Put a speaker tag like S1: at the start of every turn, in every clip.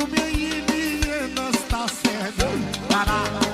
S1: Cum e ilie în ăsta se dă Da, da, da, da, da,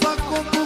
S1: nossa companhia.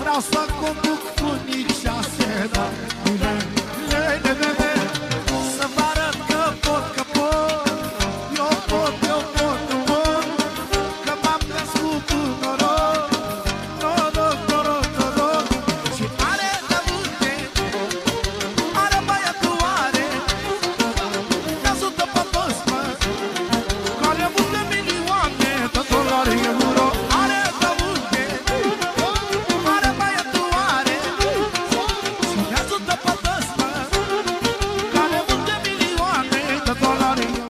S1: Vreau să conduc cu nici șase, dar